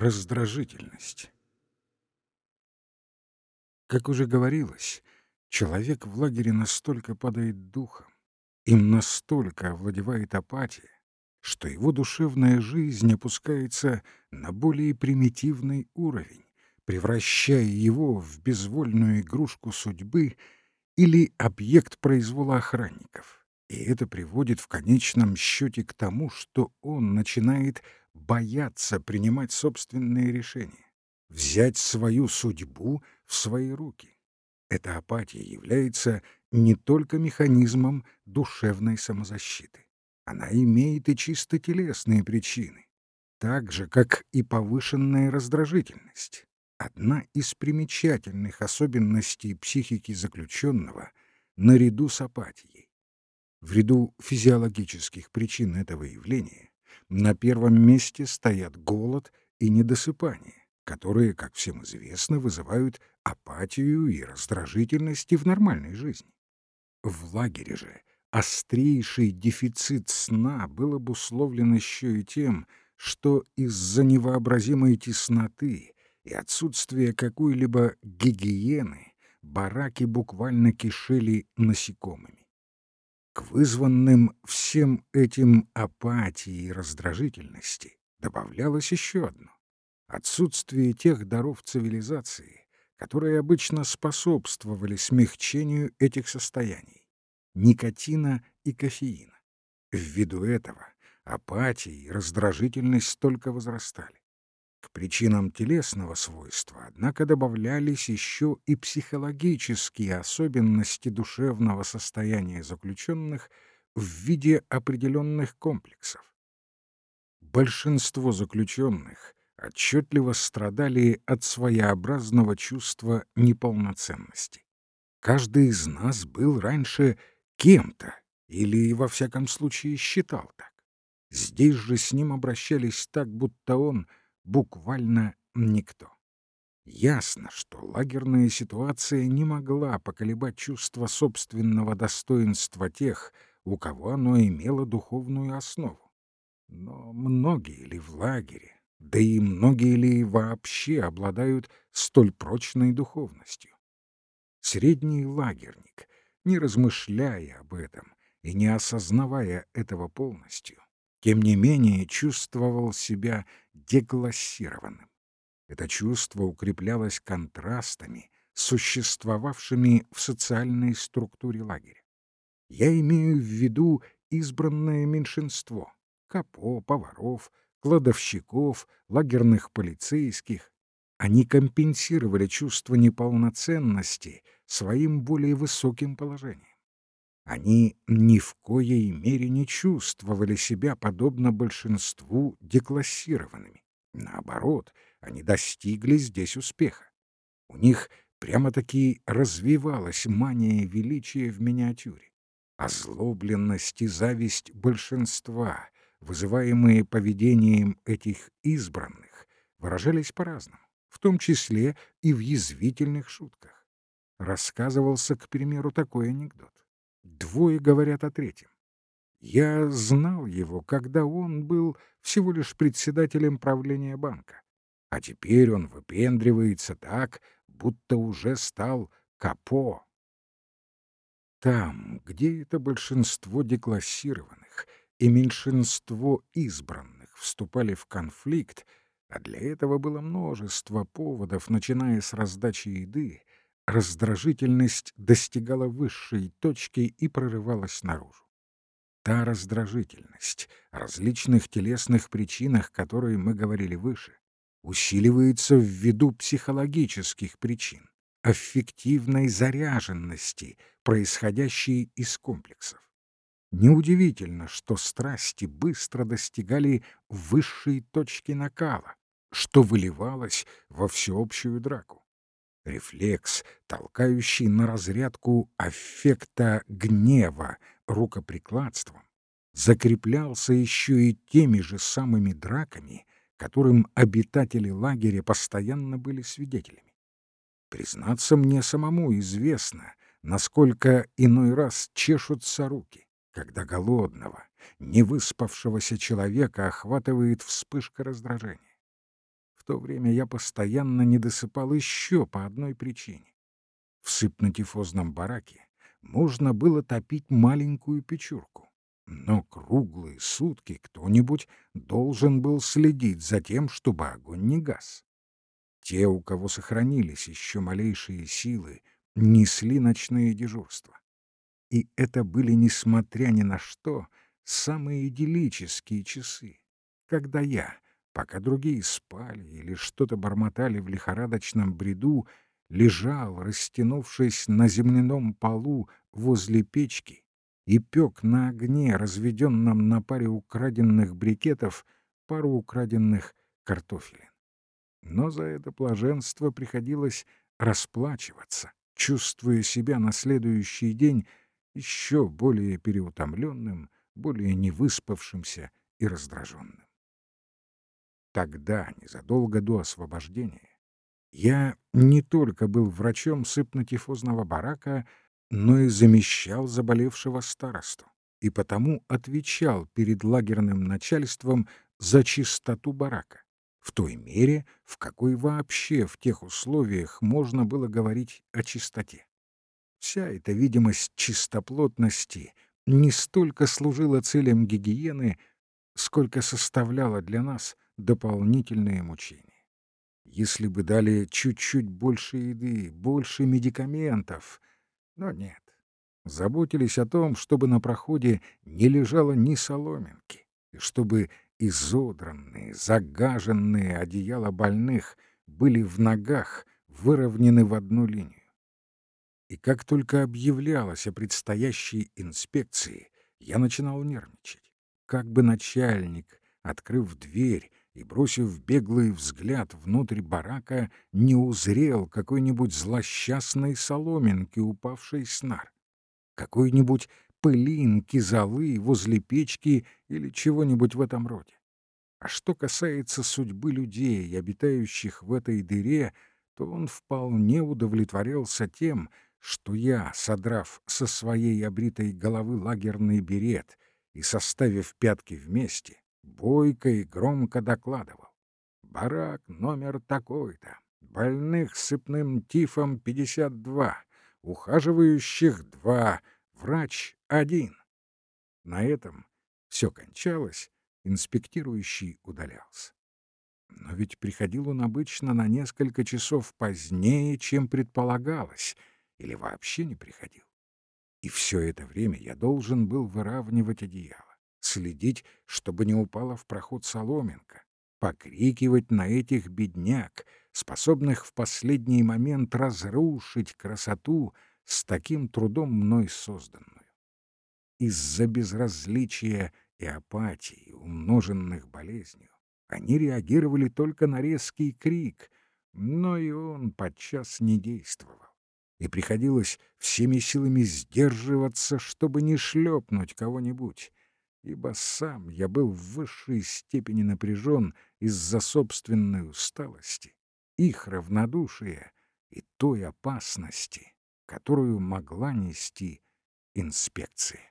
Раздражительность. Как уже говорилось, человек в лагере настолько падает духом, им настолько овладевает апатия, что его душевная жизнь опускается на более примитивный уровень, превращая его в безвольную игрушку судьбы или объект произвола охранников. И это приводит в конечном счете к тому, что он начинает бояться принимать собственные решения, взять свою судьбу в свои руки. Эта апатия является не только механизмом душевной самозащиты. Она имеет и чисто телесные причины, так же, как и повышенная раздражительность. Одна из примечательных особенностей психики заключенного наряду с апатией. В ряду физиологических причин этого явления на первом месте стоят голод и недосыпание, которые, как всем известно, вызывают апатию и раздражительность и в нормальной жизни. В лагере же острейший дефицит сна был обусловлен еще и тем, что из-за невообразимой тесноты и отсутствия какой-либо гигиены бараки буквально кишели насекомыми. К вызванным всем этим апатии и раздражительности добавлялось еще одно — отсутствие тех даров цивилизации, которые обычно способствовали смягчению этих состояний — никотина и кофеина. Ввиду этого апатия и раздражительность только возрастали. К причинам телесного свойства, однако, добавлялись еще и психологические особенности душевного состояния заключенных в виде определенных комплексов. Большинство заключенных отчетливо страдали от своеобразного чувства неполноценности. Каждый из нас был раньше кем-то или, во всяком случае, считал так. Здесь же с ним обращались так, будто он — буквально никто. Ясно, что лагерная ситуация не могла поколебать чувство собственного достоинства тех, у кого оно имело духовную основу. Но многие ли в лагере, да и многие ли вообще обладают столь прочной духовностью? Средний лагерник, не размышляя об этом и не осознавая этого полностью, тем не менее чувствовал себя деклассированным. Это чувство укреплялось контрастами, существовавшими в социальной структуре лагеря. Я имею в виду избранное меньшинство — капо, поваров, кладовщиков, лагерных полицейских. Они компенсировали чувство неполноценности своим более высоким положением. Они ни в коей мере не чувствовали себя подобно большинству деклассированными. Наоборот, они достигли здесь успеха. У них прямо-таки развивалась мания величия в миниатюре. Озлобленность и зависть большинства, вызываемые поведением этих избранных, выражались по-разному, в том числе и в язвительных шутках. Рассказывался, к примеру, такой анекдот. Двое говорят о третьем. Я знал его, когда он был всего лишь председателем правления банка. А теперь он выпендривается так, будто уже стал капо. Там, где это большинство деклассированных и меньшинство избранных вступали в конфликт, а для этого было множество поводов, начиная с раздачи еды, раздражительность достигала высшей точки и прорывалась наружу. Та раздражительность различных телесных причинах, которые мы говорили выше, усиливается ввиду психологических причин, аффективной заряженности, происходящей из комплексов. Неудивительно, что страсти быстро достигали высшей точки накала, что выливалось во всеобщую драку. Рефлекс, толкающий на разрядку аффекта гнева рукоприкладством, закреплялся еще и теми же самыми драками, которым обитатели лагеря постоянно были свидетелями. Признаться мне самому известно, насколько иной раз чешутся руки, когда голодного, невыспавшегося человека охватывает вспышка раздражения то время я постоянно не досыпал еще по одной причине. В сыпнотифозном бараке можно было топить маленькую печурку, но круглые сутки кто-нибудь должен был следить за тем, чтобы огонь не гас. Те, у кого сохранились еще малейшие силы, несли ночные дежурства. И это были, несмотря ни на что, самые идиллические часы, когда я, пока другие спали или что-то бормотали в лихорадочном бреду, лежал, растянувшись на земляном полу возле печки, и пек на огне, разведенном на паре украденных брикетов, пару украденных картофелин. Но за это блаженство приходилось расплачиваться, чувствуя себя на следующий день еще более переутомленным, более невыспавшимся и раздраженным. Тогда, незадолго до освобождения, я не только был врачом сыпнотифозного барака, но и замещал заболевшего старосту, и потому отвечал перед лагерным начальством за чистоту барака, в той мере, в какой вообще в тех условиях можно было говорить о чистоте. Вся эта видимость чистоплотности не столько служила целям гигиены, сколько составляла для нас дополнительные мучения. Если бы дали чуть-чуть больше еды, больше медикаментов. Но нет. Заботились о том, чтобы на проходе не лежало ни соломинки, и чтобы изодранные, загаженные одеяла больных были в ногах выровнены в одну линию. И как только объявлялось о предстоящей инспекции, я начинал нервничать. Как бы начальник, открыв дверь и бросив беглый взгляд внутрь барака, не узрел какой-нибудь злосчастной соломинки, упавшей с нар, какой-нибудь пылинки золы возле печки или чего-нибудь в этом роде. А что касается судьбы людей, обитающих в этой дыре, то он вполне удовлетворялся тем, что я, содрав со своей обритой головы лагерный берет и составив пятки вместе, бойко и громко докладывал. Барак номер такой-то, больных сыпным тифом 52, ухаживающих два, врач один. На этом все кончалось, инспектирующий удалялся. Но ведь приходил он обычно на несколько часов позднее, чем предполагалось — или вообще не приходил. И все это время я должен был выравнивать одеяло, следить, чтобы не упала в проход соломинка, покрикивать на этих бедняк, способных в последний момент разрушить красоту с таким трудом мной созданную. Из-за безразличия и апатии, умноженных болезнью, они реагировали только на резкий крик, но и он подчас не действовал и приходилось всеми силами сдерживаться, чтобы не шлепнуть кого-нибудь, ибо сам я был в высшей степени напряжен из-за собственной усталости, их равнодушия и той опасности, которую могла нести инспекция.